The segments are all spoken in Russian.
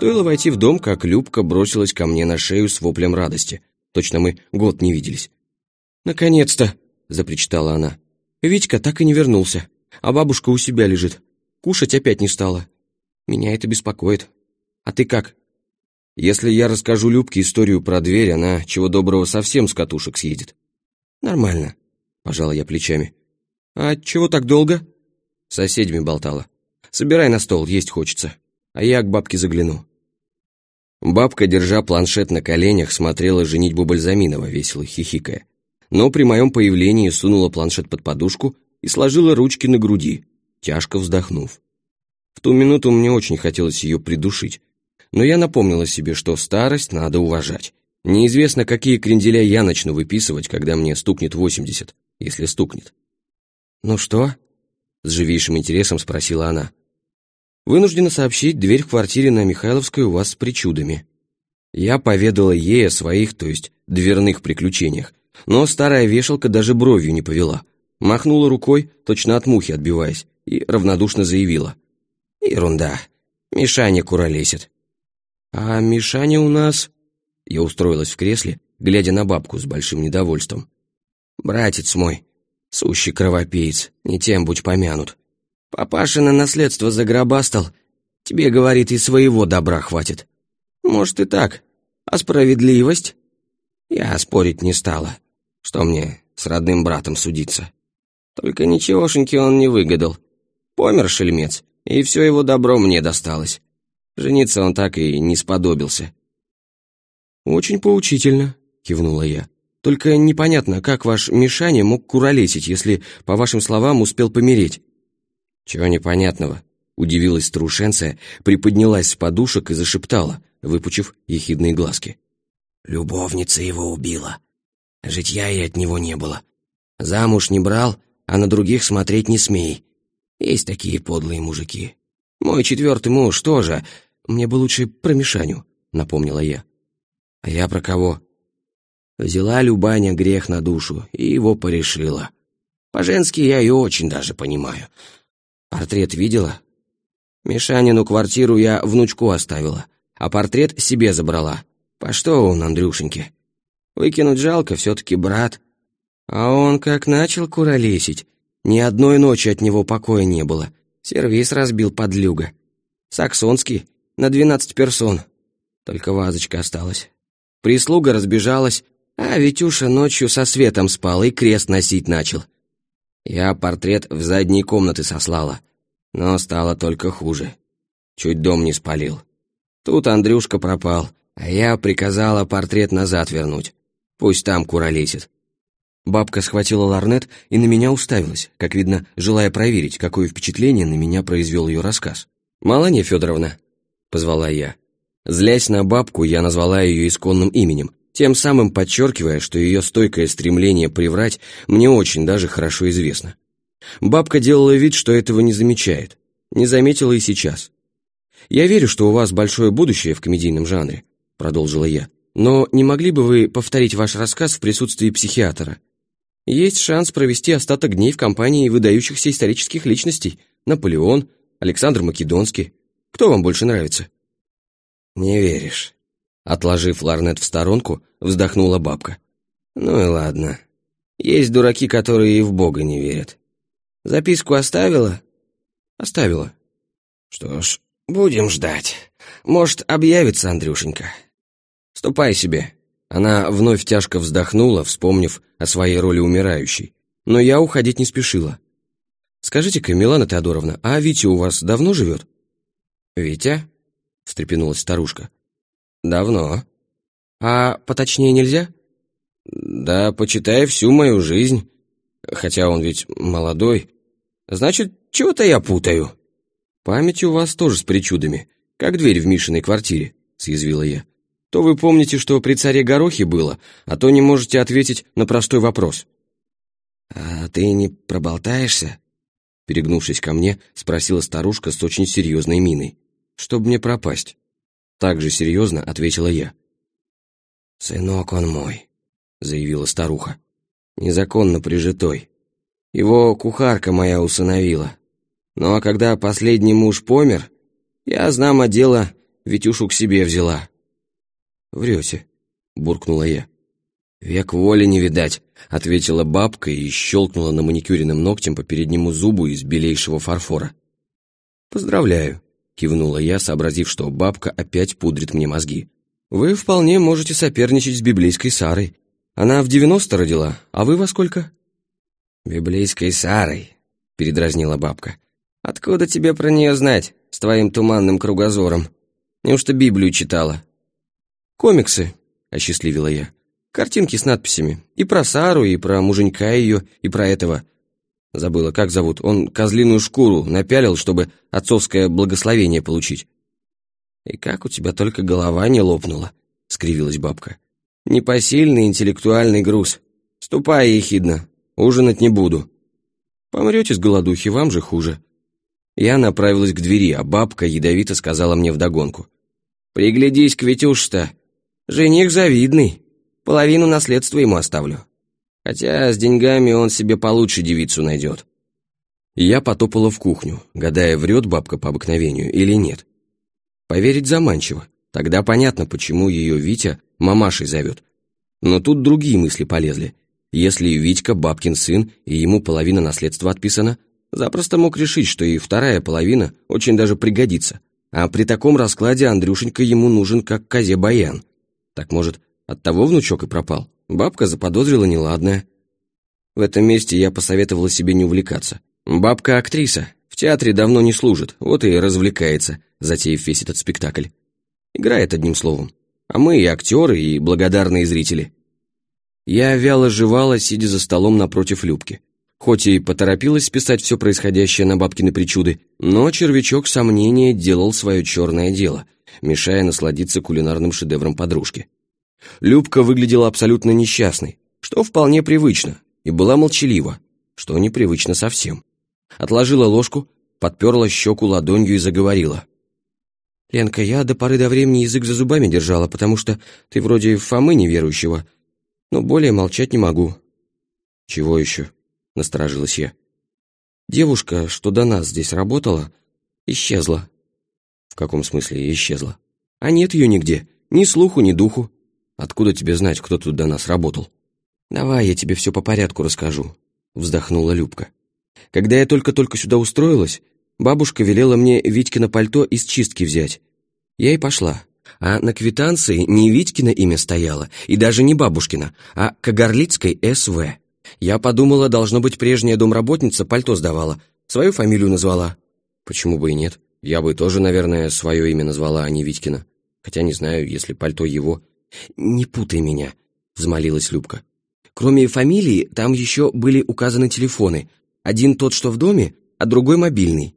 Стоило войти в дом, как Любка бросилась ко мне на шею с воплем радости. Точно мы год не виделись. «Наконец-то!» — запричитала она. «Витька так и не вернулся, а бабушка у себя лежит. Кушать опять не стала. Меня это беспокоит. А ты как?» «Если я расскажу Любке историю про дверь, она, чего доброго, совсем с катушек съедет». «Нормально», — пожала я плечами. «А чего так долго?» С соседями болтала. «Собирай на стол, есть хочется» а я к бабке загляну. Бабка, держа планшет на коленях, смотрела женитьбу Бальзаминова, весело хихикая. Но при моем появлении сунула планшет под подушку и сложила ручки на груди, тяжко вздохнув. В ту минуту мне очень хотелось ее придушить, но я напомнила себе, что старость надо уважать. Неизвестно, какие кренделя я начну выписывать, когда мне стукнет 80, если стукнет. «Ну что?» — с живейшим интересом спросила она. Вынуждена сообщить, дверь в квартире на Михайловской у вас с причудами. Я поведала ей о своих, то есть дверных приключениях, но старая вешалка даже бровью не повела. Махнула рукой, точно от мухи отбиваясь, и равнодушно заявила. «Ерунда. Мишаня куролесит». «А Мишаня у нас...» Я устроилась в кресле, глядя на бабку с большим недовольством. «Братец мой, сущий кровопиец, не тем будь помянут. Папашина наследство загробастал. Тебе, говорит, и своего добра хватит. Может и так. А справедливость? Я спорить не стала. Что мне с родным братом судиться? Только ничегошеньки он не выгадал. Помер шельмец, и все его добро мне досталось. Жениться он так и не сподобился. «Очень поучительно», — кивнула я. «Только непонятно, как ваш Мишаня мог куролесить, если, по вашим словам, успел помереть?» «Чего непонятного?» — удивилась Трушенция, приподнялась с подушек и зашептала, выпучив ехидные глазки. «Любовница его убила. Житья и от него не было. Замуж не брал, а на других смотреть не смей. Есть такие подлые мужики. Мой четвертый муж тоже. Мне бы лучше про Мишаню», — напомнила я. «А я про кого?» Взяла Любаня грех на душу и его порешила. По-женски я ее очень даже понимаю. Портрет видела? Мишанину квартиру я внучку оставила, а портрет себе забрала. По что он, Андрюшеньке? Выкинуть жалко, все-таки брат. А он как начал куролесить, ни одной ночи от него покоя не было. Сервис разбил подлюга. Саксонский, на двенадцать персон. Только вазочка осталась. Прислуга разбежалась, а Витюша ночью со светом спал и крест носить начал. Я портрет в задние комнаты сослала, но стало только хуже. Чуть дом не спалил. Тут Андрюшка пропал, а я приказала портрет назад вернуть. Пусть там куролесит. Бабка схватила ларнет и на меня уставилась, как видно, желая проверить, какое впечатление на меня произвел ее рассказ. «Маланья Федоровна», — позвала я. Злясь на бабку, я назвала ее исконным именем, тем самым подчеркивая, что ее стойкое стремление приврать мне очень даже хорошо известно. Бабка делала вид, что этого не замечает. Не заметила и сейчас. «Я верю, что у вас большое будущее в комедийном жанре», — продолжила я. «Но не могли бы вы повторить ваш рассказ в присутствии психиатра? Есть шанс провести остаток дней в компании выдающихся исторических личностей. Наполеон, Александр Македонский. Кто вам больше нравится?» «Не веришь», Отложив ларнет в сторонку, вздохнула бабка. «Ну и ладно. Есть дураки, которые и в Бога не верят. Записку оставила?» «Оставила». «Что ж, будем ждать. Может, объявится Андрюшенька. Ступай себе». Она вновь тяжко вздохнула, вспомнив о своей роли умирающей. Но я уходить не спешила. «Скажите-ка, Милана Теодоровна, а Витя у вас давно живет?» «Витя?» — встрепенулась старушка. «Давно». «А поточнее нельзя?» «Да, почитай всю мою жизнь. Хотя он ведь молодой. Значит, чего-то я путаю». «Память у вас тоже с причудами, как дверь в Мишиной квартире», — съязвила я. «То вы помните, что при царе Горохе было, а то не можете ответить на простой вопрос». «А ты не проболтаешься?» Перегнувшись ко мне, спросила старушка с очень серьезной миной. «Чтоб мне пропасть». Так же серьезно ответила я. «Сынок он мой», — заявила старуха. «Незаконно прижитой. Его кухарка моя усыновила. Ну а когда последний муж помер, я, знамо дело, Витюшу к себе взяла». «Врете», — буркнула я. «Век воли не видать», — ответила бабка и щелкнула на маникюренным ногтем по переднему зубу из белейшего фарфора. «Поздравляю», — кивнула я, сообразив, что бабка опять пудрит мне мозги. «Вы вполне можете соперничать с библейской Сарой. Она в девяносто родила, а вы во сколько?» «Библейской Сарой», — передразнила бабка. «Откуда тебе про нее знать, с твоим туманным кругозором? Неужто Библию читала?» «Комиксы», — осчастливила я. «Картинки с надписями. И про Сару, и про муженька ее, и про этого. Забыла, как зовут. Он козлиную шкуру напялил, чтобы отцовское благословение получить». «И как у тебя только голова не лопнула», — скривилась бабка. «Непосильный интеллектуальный груз. Ступай, ехидно, ужинать не буду». «Помрете с голодухи, вам же хуже». Я направилась к двери, а бабка ядовито сказала мне вдогонку. «Приглядись к Витюш-то. Жених завидный. Половину наследства ему оставлю. Хотя с деньгами он себе получше девицу найдет». Я потопала в кухню, гадая, врет бабка по обыкновению или нет. Поверить заманчиво. Тогда понятно, почему ее Витя мамашей зовет. Но тут другие мысли полезли. Если Витька бабкин сын, и ему половина наследства отписана, запросто мог решить, что и вторая половина очень даже пригодится. А при таком раскладе Андрюшенька ему нужен как козе баян. Так, может, оттого внучок и пропал? Бабка заподозрила неладное. В этом месте я посоветовала себе не увлекаться. Бабка актриса, в театре давно не служит, вот и развлекается, затеяв весь этот спектакль. Играет одним словом. А мы и актеры, и благодарные зрители. Я вяло жевала, сидя за столом напротив Любки. Хоть и поторопилась списать все происходящее на бабкины причуды, но червячок сомнения делал свое черное дело, мешая насладиться кулинарным шедевром подружки. Любка выглядела абсолютно несчастной, что вполне привычно, и была молчалива, что непривычно совсем. Отложила ложку, подперла щеку ладонью и заговорила. «Ленка, я до поры до времени язык за зубами держала, потому что ты вроде Фомы неверующего, но более молчать не могу». «Чего еще?» — насторожилась я. «Девушка, что до нас здесь работала, исчезла». «В каком смысле исчезла?» «А нет ее нигде, ни слуху, ни духу». «Откуда тебе знать, кто тут до нас работал?» «Давай я тебе все по порядку расскажу», — вздохнула Любка. «Когда я только-только сюда устроилась, Бабушка велела мне Витькино пальто из чистки взять. Я и пошла. А на квитанции не Витькино имя стояло, и даже не бабушкино, а Кагарлицкой СВ. Я подумала, должно быть, прежняя домработница пальто сдавала, свою фамилию назвала. Почему бы и нет? Я бы тоже, наверное, свое имя назвала, а не Витькино. Хотя не знаю, если пальто его. «Не путай меня», — взмолилась Любка. «Кроме фамилии, там еще были указаны телефоны. Один тот, что в доме, а другой мобильный.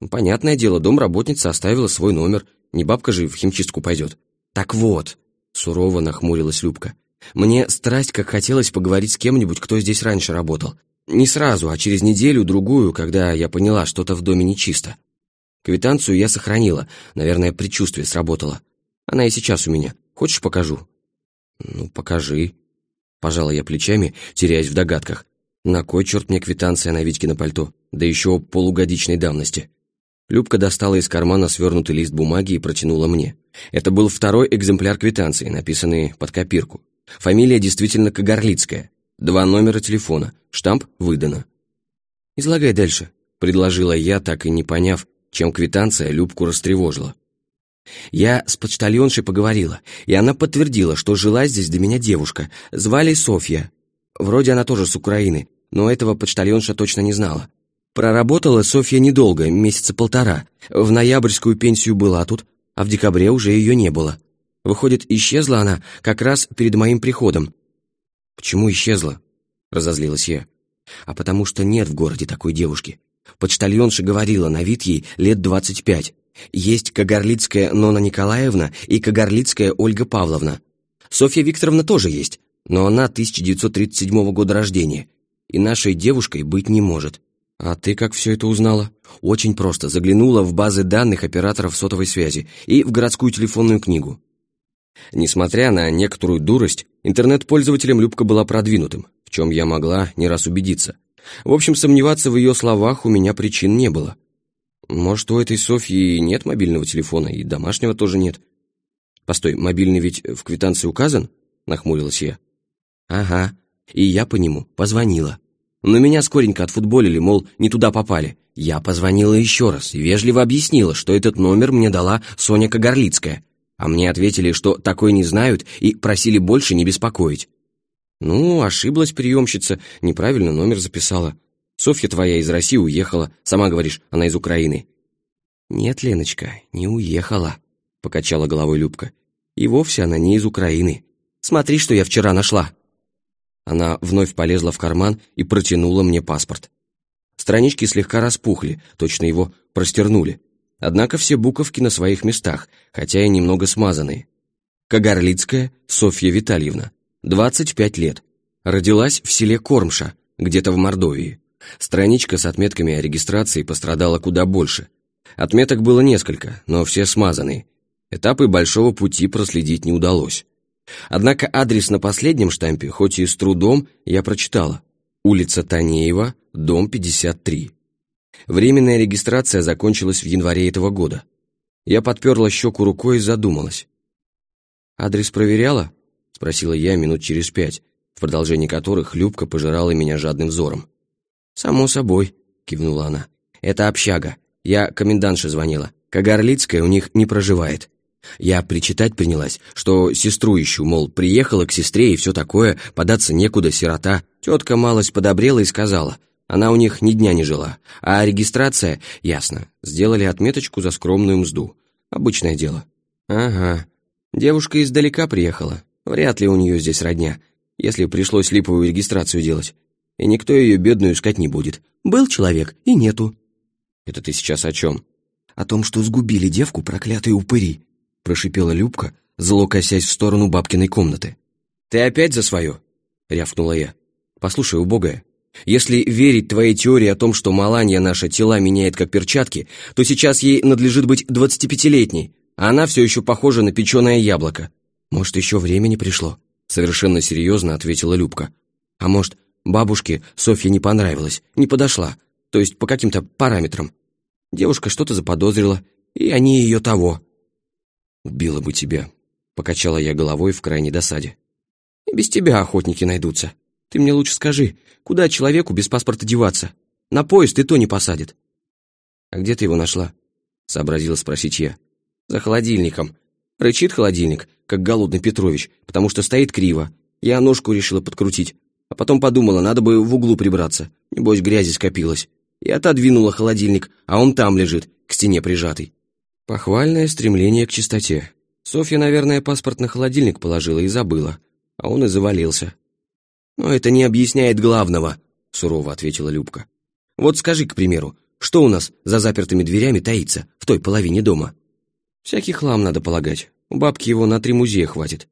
Ну, понятное дело, домработница оставила свой номер, не бабка же в химчистку пойдет. Так вот, сурово нахмурилась Любка, мне страсть как хотелось поговорить с кем-нибудь, кто здесь раньше работал. Не сразу, а через неделю-другую, когда я поняла, что-то в доме нечисто. Квитанцию я сохранила, наверное, предчувствие сработало. Она и сейчас у меня. Хочешь, покажу?» «Ну, покажи». Пожала я плечами, теряясь в догадках. На кой черт мне квитанция на Витькино пальто? Да еще полугодичной давности. Любка достала из кармана свернутый лист бумаги и протянула мне. Это был второй экземпляр квитанции, написанный под копирку. Фамилия действительно Кагарлицкая. Два номера телефона. Штамп выдано. «Излагай дальше», — предложила я, так и не поняв, чем квитанция Любку растревожила. Я с почтальоншей поговорила, и она подтвердила, что жила здесь до меня девушка. Звали Софья. Вроде она тоже с Украины, но этого почтальонша точно не знала. Проработала Софья недолго, месяца полтора. В ноябрьскую пенсию была тут, а в декабре уже ее не было. Выходит, исчезла она как раз перед моим приходом. «Почему исчезла?» — разозлилась я. «А потому что нет в городе такой девушки. Почтальонша говорила, на вид ей лет двадцать пять. Есть Кагарлицкая Нона Николаевна и Кагарлицкая Ольга Павловна. Софья Викторовна тоже есть, но она 1937 года рождения, и нашей девушкой быть не может. «А ты как все это узнала?» «Очень просто. Заглянула в базы данных операторов сотовой связи и в городскую телефонную книгу». Несмотря на некоторую дурость, интернет-пользователем Любка была продвинутым, в чем я могла не раз убедиться. В общем, сомневаться в ее словах у меня причин не было. Может, у этой Софьи нет мобильного телефона, и домашнего тоже нет. Постой, мобильный ведь в квитанции указан? Нахмурилась я. Ага, и я по нему позвонила. Но меня скоренько отфутболили, мол, не туда попали. Я позвонила еще раз и вежливо объяснила, что этот номер мне дала Соня Кагарлицкая. А мне ответили, что такой не знают и просили больше не беспокоить. Ну, ошиблась приемщица, неправильно номер записала. Софья твоя из России уехала, сама говоришь, она из Украины. Нет, Леночка, не уехала, покачала головой Любка. И вовсе она не из Украины. Смотри, что я вчера нашла. Она вновь полезла в карман и протянула мне паспорт. Странички слегка распухли, точно его простернули. Однако все буковки на своих местах, хотя и немного смазанные. Кагарлицкая Софья Витальевна, 25 лет. Родилась в селе Кормша, где-то в Мордовии. Страничка с отметками о регистрации пострадала куда больше. Отметок было несколько, но все смазанные. Этапы большого пути проследить не удалось. Однако адрес на последнем штампе, хоть и с трудом, я прочитала. Улица Танеева, дом 53. Временная регистрация закончилась в январе этого года. Я подперла щеку рукой и задумалась. «Адрес проверяла?» — спросила я минут через пять, в продолжении которых Любка пожирала меня жадным взором. «Само собой», — кивнула она. «Это общага. Я комендантше звонила. Кагарлицкая у них не проживает. Я причитать принялась, что сестру ищу, мол, приехала к сестре и все такое, податься некуда, сирота. Тетка малость подобрела и сказала, она у них ни дня не жила. А регистрация, ясно, сделали отметочку за скромную мзду. Обычное дело. Ага, девушка издалека приехала. Вряд ли у нее здесь родня, если пришлось липовую регистрацию делать. И никто ее бедную искать не будет. Был человек, и нету. Это ты сейчас о чем? О том, что сгубили девку проклятые упыри прошипела Любка, зло косясь в сторону бабкиной комнаты. «Ты опять за свое?» — рявкнула я. «Послушай, убогая, если верить твоей теории о том, что Маланья наша тела меняет как перчатки, то сейчас ей надлежит быть двадцатипятилетней, а она все еще похожа на печеное яблоко. Может, еще времени пришло?» Совершенно серьезно ответила Любка. «А может, бабушке Софья не понравилась, не подошла, то есть по каким-то параметрам. Девушка что-то заподозрила, и они ее того. «Убила бы тебя», — покачала я головой в крайней досаде. «И без тебя охотники найдутся. Ты мне лучше скажи, куда человеку без паспорта деваться? На поезд и то не посадят». «А где ты его нашла?» — сообразила спросить я. «За холодильником. Рычит холодильник, как голодный Петрович, потому что стоит криво. Я ножку решила подкрутить, а потом подумала, надо бы в углу прибраться. Небось, грязи скопилось. И отодвинула холодильник, а он там лежит, к стене прижатый. Похвальное стремление к чистоте. Софья, наверное, паспорт на холодильник положила и забыла, а он и завалился. «Но это не объясняет главного», — сурово ответила Любка. «Вот скажи, к примеру, что у нас за запертыми дверями таится в той половине дома?» «Всякий хлам, надо полагать. У бабки его на три музея хватит».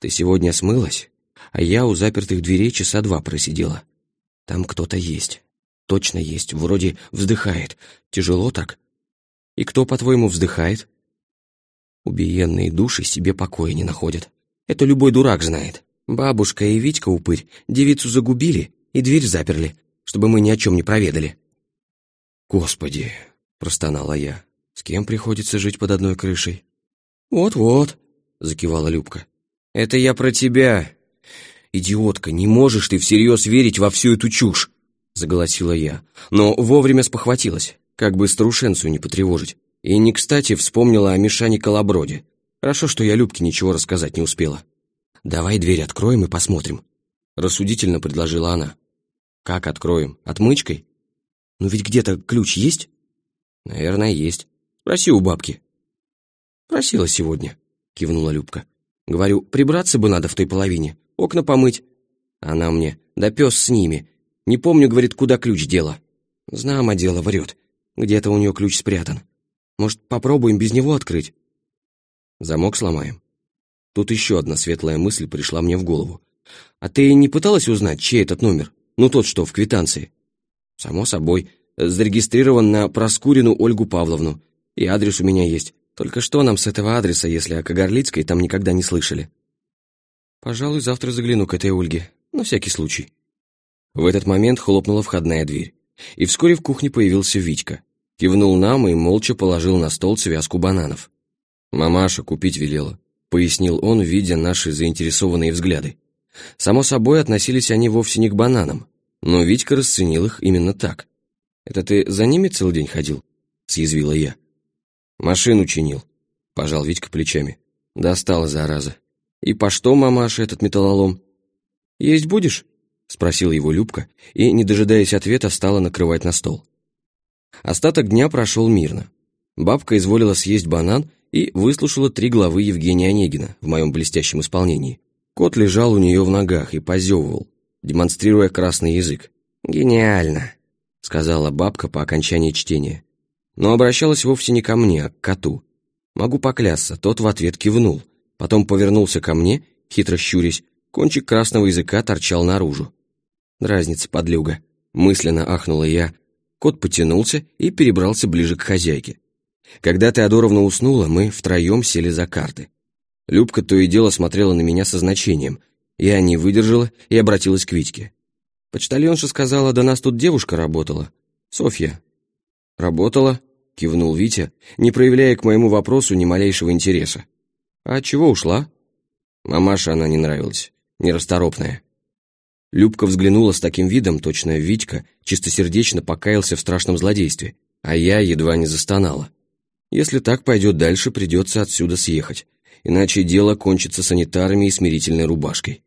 «Ты сегодня смылась, а я у запертых дверей часа два просидела. Там кто-то есть. Точно есть, вроде вздыхает. Тяжело так, и кто, по-твоему, вздыхает? Убиенные души себе покоя не находят. Это любой дурак знает. Бабушка и Витька упырь девицу загубили и дверь заперли, чтобы мы ни о чем не проведали. «Господи!» — простонала я. «С кем приходится жить под одной крышей?» «Вот-вот», — закивала Любка. «Это я про тебя. Идиотка, не можешь ты всерьез верить во всю эту чушь!» — заголосила я, но вовремя спохватилась как бы старушенцию не потревожить. И не кстати вспомнила о Мишане Колоброде. Хорошо, что я Любке ничего рассказать не успела. «Давай дверь откроем и посмотрим», — рассудительно предложила она. «Как откроем? Отмычкой? Ну ведь где-то ключ есть?» «Наверное, есть. Проси у бабки». «Просила сегодня», — кивнула Любка. «Говорю, прибраться бы надо в той половине, окна помыть». Она мне, да пес с ними. Не помню, говорит, куда ключ дела. Знамо дело, врет. Где-то у нее ключ спрятан. Может, попробуем без него открыть? Замок сломаем. Тут еще одна светлая мысль пришла мне в голову. А ты не пыталась узнать, чей этот номер? Ну, тот, что в квитанции. Само собой. Зарегистрирован на Проскурину Ольгу Павловну. И адрес у меня есть. Только что нам с этого адреса, если о Кагарлицкой там никогда не слышали? Пожалуй, завтра загляну к этой Ольге. На всякий случай. В этот момент хлопнула входная дверь. И вскоре в кухне появился Витька. кивнул нам и молча положил на стол связку бананов. «Мамаша купить велела», — пояснил он, видя наши заинтересованные взгляды. Само собой, относились они вовсе не к бананам, но Витька расценил их именно так. «Это ты за ними целый день ходил?» — съязвила я. «Машину чинил», — пожал Витька плечами. «Достала, зараза. И по что, мамаша, этот металлолом?» «Есть будешь?» — спросила его Любка, и, не дожидаясь ответа, стала накрывать на стол. Остаток дня прошел мирно. Бабка изволила съесть банан и выслушала три главы Евгения Онегина в моем блестящем исполнении. Кот лежал у нее в ногах и позевывал, демонстрируя красный язык. «Гениально», — сказала бабка по окончании чтения. Но обращалась вовсе не ко мне, а к коту. Могу поклясться, тот в ответ кивнул, потом повернулся ко мне, хитро щурясь, кончик красного языка торчал наружу. «Дразнится подлюга», — мысленно ахнула я. Кот потянулся и перебрался ближе к хозяйке. Когда Теодоровна уснула, мы втроем сели за карты. Любка то и дело смотрела на меня со значением. Я не выдержала и обратилась к Витьке. Почтальонша сказала, да нас тут девушка работала. Софья. Работала, кивнул Витя, не проявляя к моему вопросу ни малейшего интереса. А чего ушла? Мамаша она не нравилась, нерасторопная. Любка взглянула с таким видом, точно Витька чистосердечно покаялся в страшном злодействе, а я едва не застонала. Если так пойдет дальше, придется отсюда съехать, иначе дело кончится санитарами и смирительной рубашкой.